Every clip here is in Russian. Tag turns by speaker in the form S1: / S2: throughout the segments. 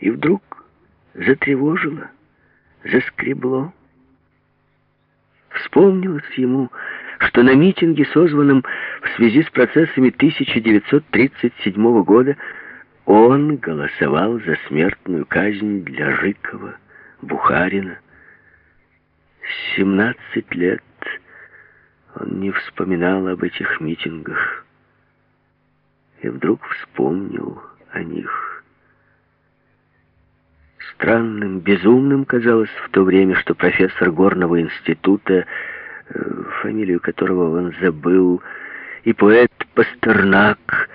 S1: И вдруг затревожило, заскребло. Вспомнилось ему, что на митинге, созванном в связи с процессами 1937 года, он голосовал за смертную казнь для Жикова, Бухарина. 17 лет он не вспоминал об этих митингах и вдруг вспомнил Странным, безумным казалось в то время, что профессор Горного института, э, фамилию которого он забыл, и поэт Пастернак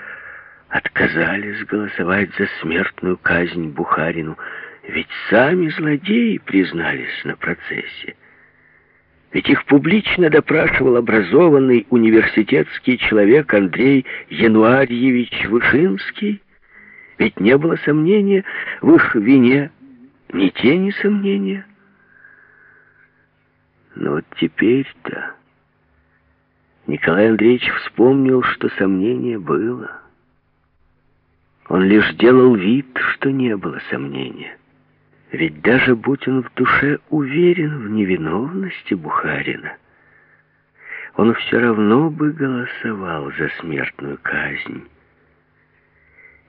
S1: отказались голосовать за смертную казнь Бухарину, ведь сами злодеи признались на процессе. Ведь их публично допрашивал образованный университетский человек Андрей Януарьевич Вышинский. Ведь не было сомнения в их вине, ни тени сомнения. Но вот теперь-то Николай Андреевич вспомнил, что сомнение было. Он лишь делал вид, что не было сомнения. Ведь даже будь он в душе уверен в невиновности Бухарина, он все равно бы голосовал за смертную казнь.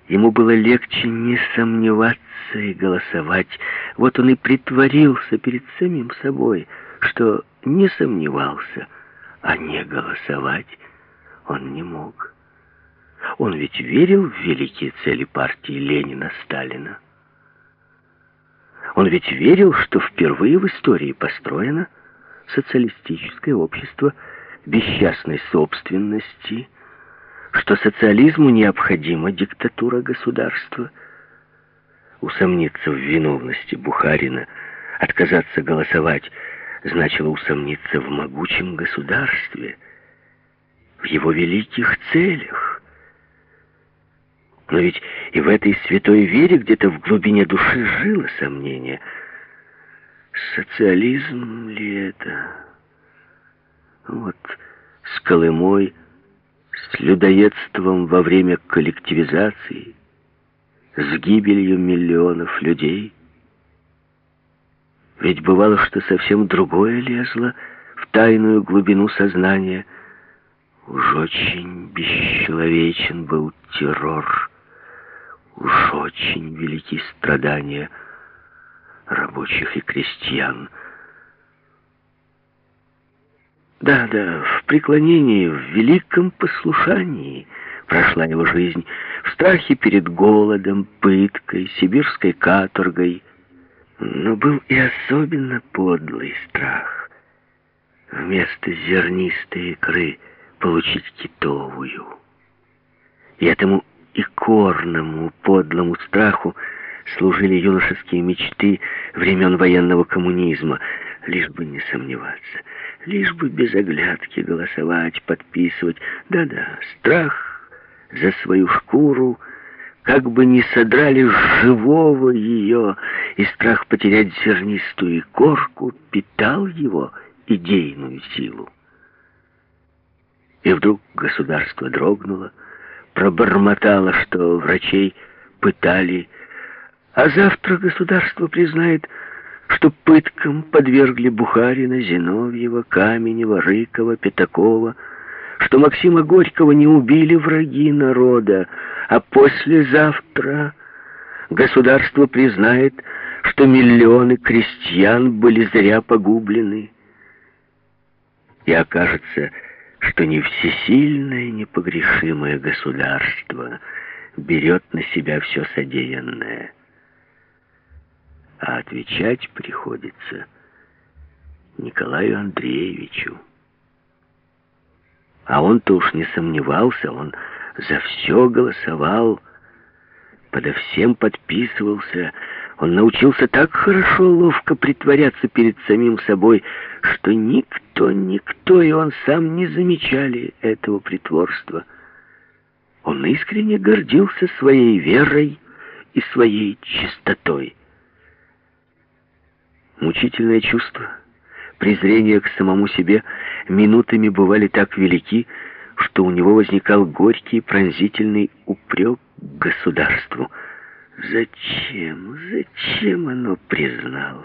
S1: Ему было легче не сомневаться и голосовать. Вот он и притворился перед самим собой, что не сомневался, а не голосовать он не мог. Он ведь верил в великие цели партии Ленина-Сталина. Он ведь верил, что впервые в истории построено социалистическое общество бесчастной собственности, что социализму необходима диктатура государства. Усомниться в виновности Бухарина, отказаться голосовать, значило усомниться в могучем государстве, в его великих целях. Но ведь и в этой святой вере где-то в глубине души жило сомнение. Социализм ли это? Вот с Колымой, с людоедством во время коллективизации, с гибелью миллионов людей. Ведь бывало, что совсем другое лезло в тайную глубину сознания. Уж очень бесчеловечен был террор Уж очень велики страдания рабочих и крестьян. Да, да, в преклонении, в великом послушании прошла его жизнь, в страхе перед голодом, пыткой, сибирской каторгой. Но был и особенно подлый страх. Вместо зернистой икры получить китовую. И этому и корному подлому страху служили юношеские мечты времен военного коммунизма, лишь бы не сомневаться, лишь бы без оглядки голосовать, подписывать. Да-да, страх за свою шкуру, как бы не содрали живого ее, и страх потерять зернистую корку питал его идейную силу. И вдруг государство дрогнуло, пробормотала, что врачей пытали, а завтра государство признает, что пыткам подвергли Бухарина, Зиновьева, Каменева, Рыкова, Пятакова, что Максима Горького не убили враги народа, а послезавтра государство признает, что миллионы крестьян были зря погублены. И окажется, что не всесильное, непогрешимое государство берет на себя все содеянное, а отвечать приходится Николаю Андреевичу. А он-то уж не сомневался, он за все голосовал, подо всем подписывался, он научился так хорошо, ловко притворяться перед самим собой, что никто, никто и он сам не замечали этого притворства. Он искренне гордился своей верой и своей чистотой. Мучительное чувство, презрение к самому себе минутами бывали так велики, что у него возникал горький пронзительный упрек государству — Зачем, зачем оно призналось?